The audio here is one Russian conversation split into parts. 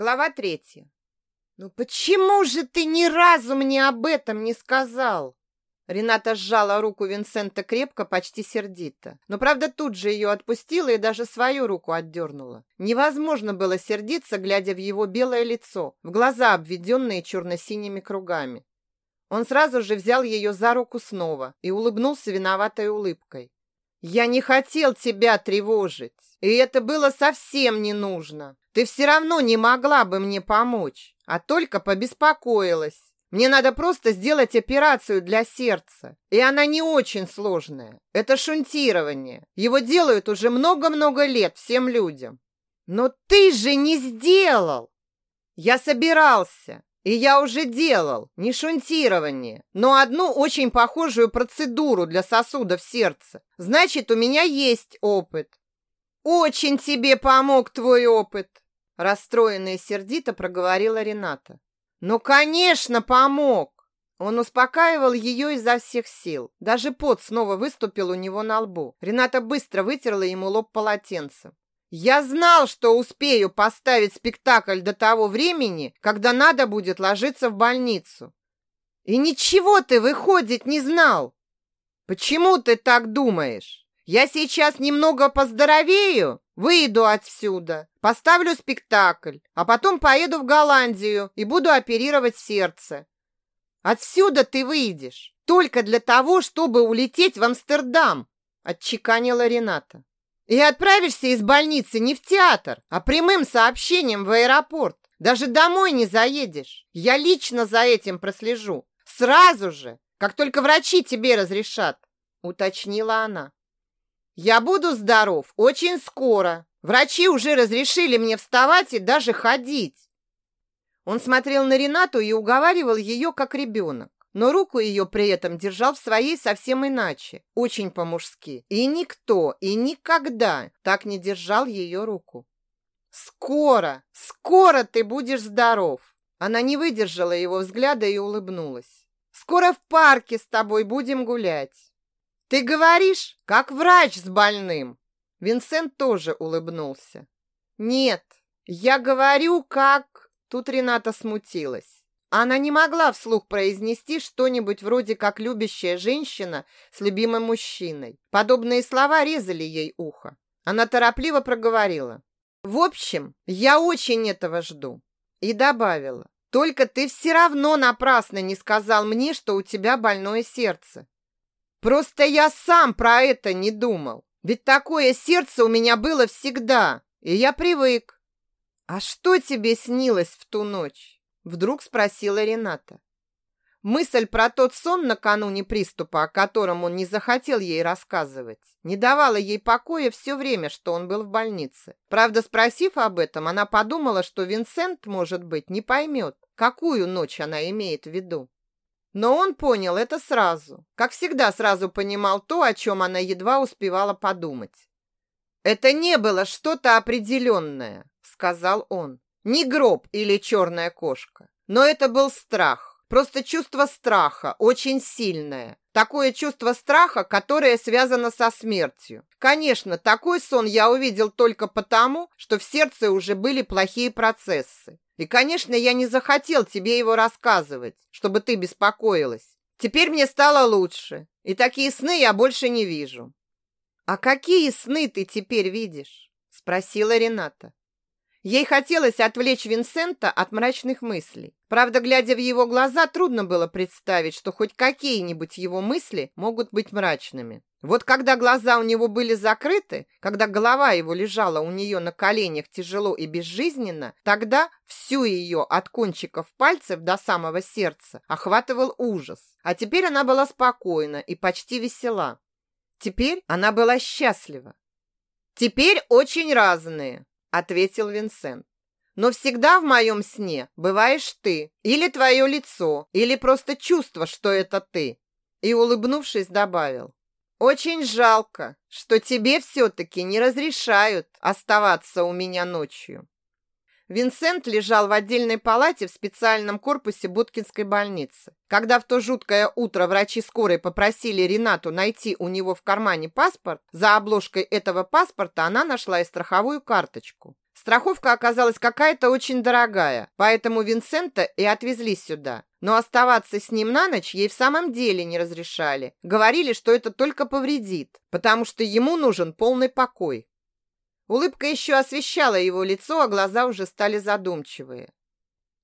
Глава третья. «Ну почему же ты ни разу мне об этом не сказал?» Рената сжала руку Винсента крепко, почти сердито. Но, правда, тут же ее отпустила и даже свою руку отдернула. Невозможно было сердиться, глядя в его белое лицо, в глаза, обведенные черно-синими кругами. Он сразу же взял ее за руку снова и улыбнулся виноватой улыбкой. «Я не хотел тебя тревожить, и это было совсем не нужно. Ты все равно не могла бы мне помочь, а только побеспокоилась. Мне надо просто сделать операцию для сердца. И она не очень сложная. Это шунтирование. Его делают уже много-много лет всем людям. Но ты же не сделал. Я собирался. И я уже делал не шунтирование, но одну очень похожую процедуру для сосудов сердца. Значит, у меня есть опыт. Очень тебе помог твой опыт, расстроенная и сердито проговорила Рената. «Ну, конечно, помог!» Он успокаивал ее изо всех сил. Даже пот снова выступил у него на лбу. Рената быстро вытерла ему лоб полотенцем. «Я знал, что успею поставить спектакль до того времени, когда надо будет ложиться в больницу. И ничего ты, выходит, не знал. Почему ты так думаешь? Я сейчас немного поздоровею, выйду отсюда, поставлю спектакль, а потом поеду в Голландию и буду оперировать сердце. Отсюда ты выйдешь только для того, чтобы улететь в Амстердам, отчеканила Рената. И отправишься из больницы не в театр, а прямым сообщением в аэропорт. Даже домой не заедешь. Я лично за этим прослежу. Сразу же, как только врачи тебе разрешат, уточнила она. Я буду здоров очень скоро. Врачи уже разрешили мне вставать и даже ходить. Он смотрел на Ренату и уговаривал ее как ребенок. Но руку ее при этом держал в своей совсем иначе, очень по-мужски. И никто и никогда так не держал ее руку. «Скоро, скоро ты будешь здоров!» Она не выдержала его взгляда и улыбнулась. «Скоро в парке с тобой будем гулять. Ты говоришь, как врач с больным. Винсент тоже улыбнулся. Нет, я говорю, как... Тут Рената смутилась. Она не могла вслух произнести что-нибудь вроде как любящая женщина с любимым мужчиной. Подобные слова резали ей ухо. Она торопливо проговорила. «В общем, я очень этого жду». И добавила. «Только ты все равно напрасно не сказал мне, что у тебя больное сердце. Просто я сам про это не думал. Ведь такое сердце у меня было всегда, и я привык. А что тебе снилось в ту ночь? Вдруг спросила Рената. Мысль про тот сон накануне приступа, о котором он не захотел ей рассказывать, не давала ей покоя все время, что он был в больнице. Правда, спросив об этом, она подумала, что Винсент, может быть, не поймет, какую ночь она имеет в виду. Но он понял это сразу. Как всегда сразу понимал то, о чем она едва успевала подумать. «Это не было что-то определенное», — сказал он. «Не гроб или черная кошка. Но это был страх. Просто чувство страха, очень сильное. Такое чувство страха, которое связано со смертью. Конечно, такой сон я увидел только потому, что в сердце уже были плохие процессы. И, конечно, я не захотел тебе его рассказывать, чтобы ты беспокоилась. Теперь мне стало лучше, и такие сны я больше не вижу. А какие сны ты теперь видишь? спросила Рената. Ей хотелось отвлечь Винсента от мрачных мыслей. Правда, глядя в его глаза, трудно было представить, что хоть какие-нибудь его мысли могут быть мрачными. Вот когда глаза у него были закрыты, когда голова его лежала у нее на коленях тяжело и безжизненно, тогда всю ее от кончиков пальцев до самого сердца охватывал ужас. А теперь она была спокойна и почти весела. Теперь она была счастлива. «Теперь очень разные», — ответил Винсент. «Но всегда в моем сне бываешь ты, или твое лицо, или просто чувство, что это ты». И, улыбнувшись, добавил. Очень жалко, что тебе все-таки не разрешают оставаться у меня ночью. Винсент лежал в отдельной палате в специальном корпусе Буткинской больницы. Когда в то жуткое утро врачи скорой попросили Ренату найти у него в кармане паспорт, за обложкой этого паспорта она нашла и страховую карточку. Страховка оказалась какая-то очень дорогая, поэтому Винсента и отвезли сюда. Но оставаться с ним на ночь ей в самом деле не разрешали. Говорили, что это только повредит, потому что ему нужен полный покой. Улыбка еще освещала его лицо, а глаза уже стали задумчивые.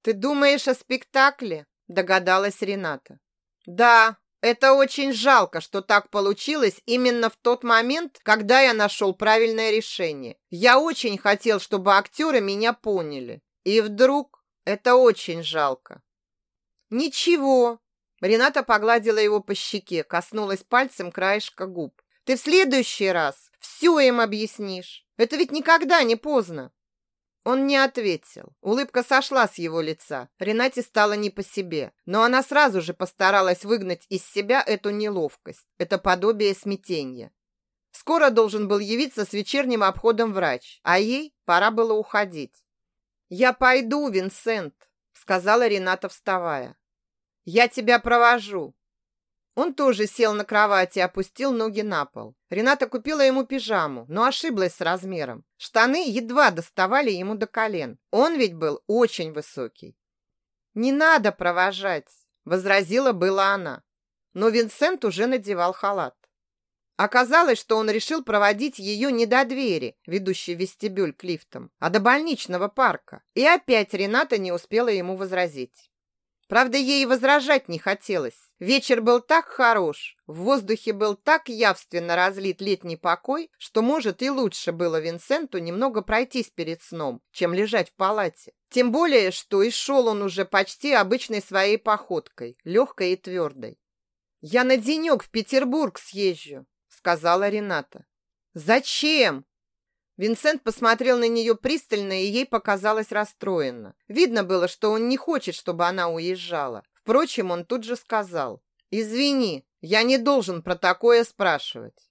«Ты думаешь о спектакле?» – догадалась Рената. «Да, это очень жалко, что так получилось именно в тот момент, когда я нашел правильное решение. Я очень хотел, чтобы актеры меня поняли. И вдруг это очень жалко. Ничего. Рената погладила его по щеке, коснулась пальцем краешка губ. Ты в следующий раз все им объяснишь. Это ведь никогда не поздно. Он не ответил. Улыбка сошла с его лица. Ренате стало не по себе. Но она сразу же постаралась выгнать из себя эту неловкость, это подобие смятения. Скоро должен был явиться с вечерним обходом врач, а ей пора было уходить. «Я пойду, Винсент», — сказала Рената, вставая. «Я тебя провожу. Он тоже сел на кровати и опустил ноги на пол. Рената купила ему пижаму, но ошиблась с размером. Штаны едва доставали ему до колен. Он ведь был очень высокий. «Не надо провожать», — возразила была она. Но Винсент уже надевал халат. Оказалось, что он решил проводить ее не до двери, ведущей вестибюль к лифтам, а до больничного парка. И опять Рената не успела ему возразить. Правда, ей возражать не хотелось. Вечер был так хорош, в воздухе был так явственно разлит летний покой, что, может, и лучше было Винсенту немного пройтись перед сном, чем лежать в палате. Тем более, что и шел он уже почти обычной своей походкой, легкой и твердой. «Я на денек в Петербург съезжу», — сказала Рената. «Зачем?» Винсент посмотрел на нее пристально, и ей показалось расстроенно. Видно было, что он не хочет, чтобы она уезжала. Впрочем, он тут же сказал. «Извини, я не должен про такое спрашивать».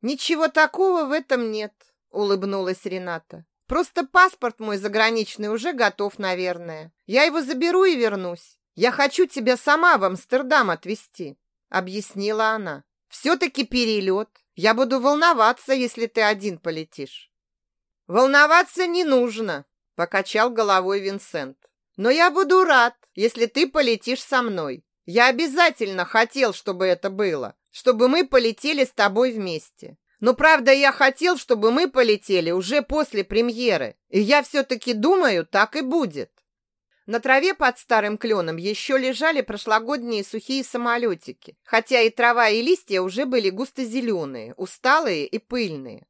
«Ничего такого в этом нет», — улыбнулась Рената. «Просто паспорт мой заграничный уже готов, наверное. Я его заберу и вернусь. Я хочу тебя сама в Амстердам отвезти», — объяснила она. «Все-таки перелет. Я буду волноваться, если ты один полетишь. Волноваться не нужно, покачал головой Винсент. Но я буду рад, если ты полетишь со мной. Я обязательно хотел, чтобы это было, чтобы мы полетели с тобой вместе. Но правда, я хотел, чтобы мы полетели уже после премьеры. И я все-таки думаю, так и будет. На траве под старым кленом еще лежали прошлогодние сухие самолетики, хотя и трава, и листья уже были густо-зеленые, усталые и пыльные.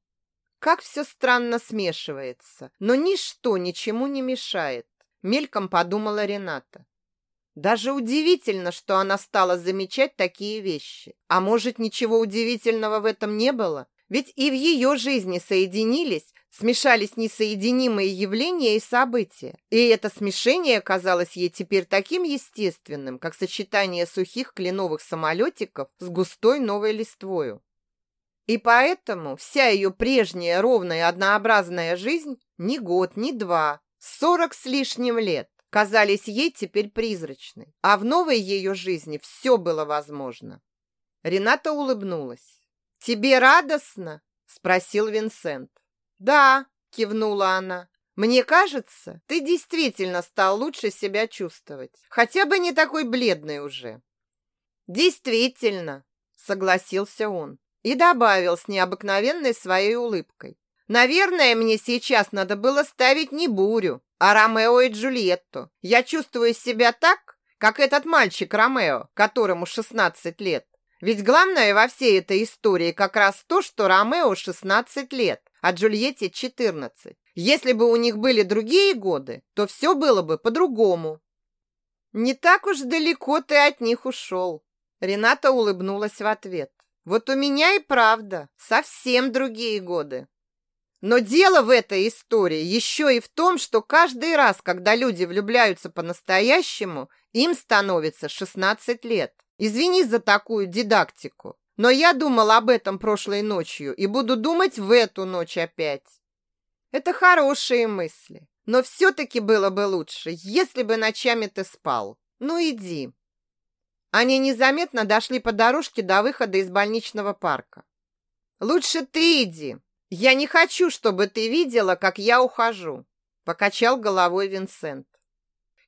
Как все странно смешивается, но ничто ничему не мешает, мельком подумала Рената. Даже удивительно, что она стала замечать такие вещи. А может, ничего удивительного в этом не было? Ведь и в ее жизни соединились Смешались несоединимые явления и события, и это смешение казалось ей теперь таким естественным, как сочетание сухих кленовых самолетиков с густой новой листвою. И поэтому вся ее прежняя ровная однообразная жизнь ни год, ни два, сорок с лишним лет казались ей теперь призрачной, а в новой ее жизни все было возможно. Рената улыбнулась. «Тебе радостно?» – спросил Винсент. «Да», — кивнула она. «Мне кажется, ты действительно стал лучше себя чувствовать. Хотя бы не такой бледный уже». «Действительно», — согласился он и добавил с необыкновенной своей улыбкой. «Наверное, мне сейчас надо было ставить не бурю, а Ромео и Джульетту. Я чувствую себя так, как этот мальчик Ромео, которому 16 лет. Ведь главное во всей этой истории как раз то, что Ромео 16 лет, а Джульетте 14. Если бы у них были другие годы, то все было бы по-другому. Не так уж далеко ты от них ушел. Рената улыбнулась в ответ. Вот у меня и правда совсем другие годы. Но дело в этой истории еще и в том, что каждый раз, когда люди влюбляются по-настоящему, им становится 16 лет. Извини за такую дидактику. Но я думал об этом прошлой ночью и буду думать в эту ночь опять. Это хорошие мысли. Но все-таки было бы лучше, если бы ночами ты спал. Ну, иди. Они незаметно дошли по дорожке до выхода из больничного парка. Лучше ты иди. «Я не хочу, чтобы ты видела, как я ухожу», — покачал головой Винсент.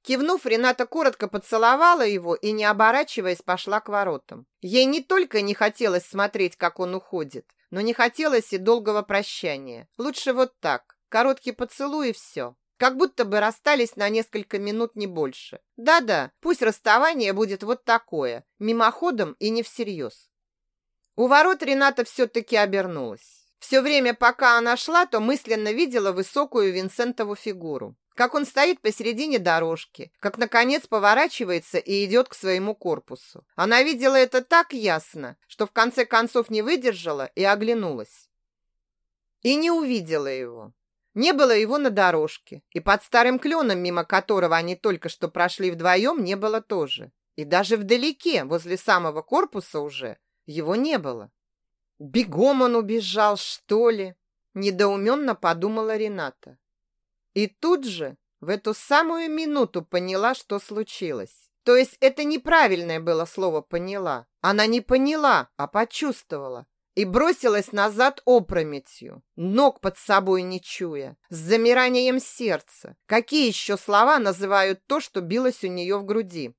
Кивнув, Рената коротко поцеловала его и, не оборачиваясь, пошла к воротам. Ей не только не хотелось смотреть, как он уходит, но не хотелось и долгого прощания. Лучше вот так, короткий поцелуй и все. Как будто бы расстались на несколько минут, не больше. Да-да, пусть расставание будет вот такое, мимоходом и не всерьез. У ворот Рената все-таки обернулась. Все время, пока она шла, то мысленно видела высокую Винсентову фигуру. Как он стоит посередине дорожки, как, наконец, поворачивается и идет к своему корпусу. Она видела это так ясно, что в конце концов не выдержала и оглянулась. И не увидела его. Не было его на дорожке, и под старым кленом, мимо которого они только что прошли вдвоем, не было тоже. И даже вдалеке, возле самого корпуса уже, его не было. Бегом он убежал, что ли? Недоуменно подумала Рената. И тут же, в эту самую минуту поняла, что случилось. То есть это неправильное было слово «поняла». Она не поняла, а почувствовала и бросилась назад опрометью, ног под собой не чуя, с замиранием сердца. Какие еще слова называют то, что билось у нее в груди?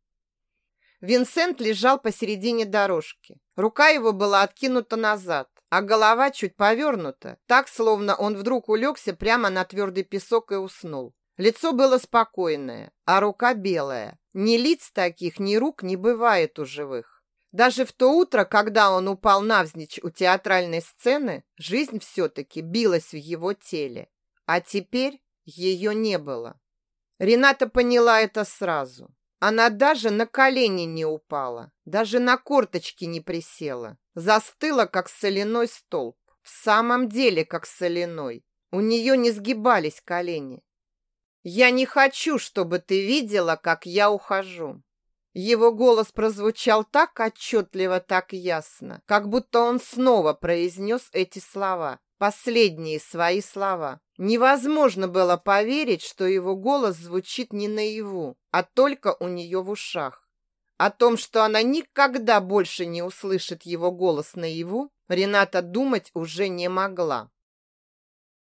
Винсент лежал посередине дорожки. Рука его была откинута назад, а голова чуть повернута, так, словно он вдруг улегся прямо на твердый песок и уснул. Лицо было спокойное, а рука белая. Ни лиц таких, ни рук не бывает у живых. Даже в то утро, когда он упал навзничь у театральной сцены, жизнь все-таки билась в его теле. А теперь ее не было. Рената поняла это сразу. Она даже на колени не упала, даже на корточки не присела. Застыла, как соляной столб. В самом деле, как соляной. У нее не сгибались колени. «Я не хочу, чтобы ты видела, как я ухожу. Его голос прозвучал так отчетливо, так ясно, как будто он снова произнес эти слова, последние свои слова. Невозможно было поверить, что его голос звучит не наяву, а только у нее в ушах. О том, что она никогда больше не услышит его голос наяву, Рената думать уже не могла.